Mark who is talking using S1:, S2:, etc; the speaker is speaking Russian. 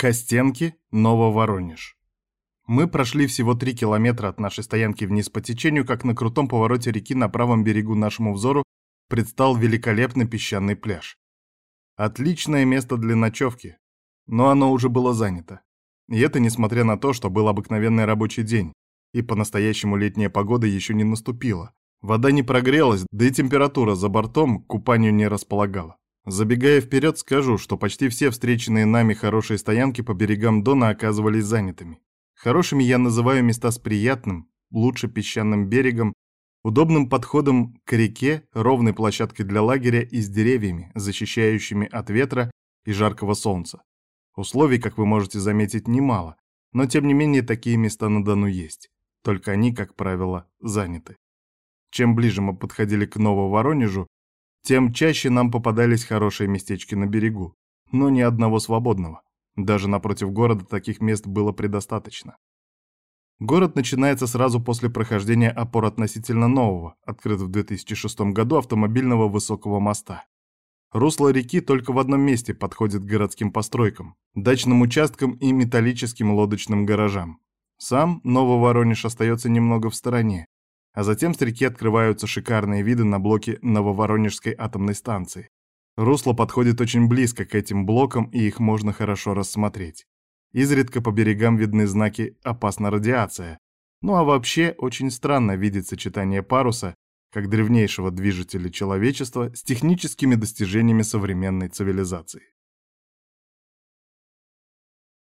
S1: Костенки, Нововоронеж. Мы прошли всего три километра от нашей стоянки вниз по течению, как на крутом повороте реки на правом берегу нашему взору предстал великолепный песчаный пляж. Отличное место для ночевки, но оно уже было занято. И это несмотря на то, что был обыкновенный рабочий день, и по-настоящему летняя погода еще не наступила. Вода не прогрелась, да и температура за бортом к купанию не располагала. Забегая вперед, скажу, что почти все встреченные нами хорошие стоянки по берегам Дона оказывались занятыми. Хорошими я называю места с приятным, лучше песчаным берегом, удобным подходом к реке, ровной площадкой для лагеря и с деревьями, защищающими от ветра и жаркого солнца. Условий, как вы можете заметить, немало, но тем не менее такие места на Дону есть. Только они, как правило, заняты. Чем ближе мы подходили к Нововоронежу, тем чаще нам попадались хорошие местечки на берегу, но ни одного свободного. Даже напротив города таких мест было предостаточно. Город начинается сразу после прохождения опор относительно нового, открыт в 2006 году автомобильного высокого моста. Русло реки только в одном месте подходит к городским постройкам, дачным участкам и металлическим лодочным гаражам. Сам Нововоронеж остается немного в стороне, а затем с реки открываются шикарные виды на блоки Нововоронежской атомной станции. Русло подходит очень близко к этим блокам, и их можно хорошо рассмотреть. Изредка по берегам видны знаки «опасна радиация». Ну а вообще очень странно видеть сочетание паруса, как древнейшего движителя человечества, с техническими достижениями современной цивилизации.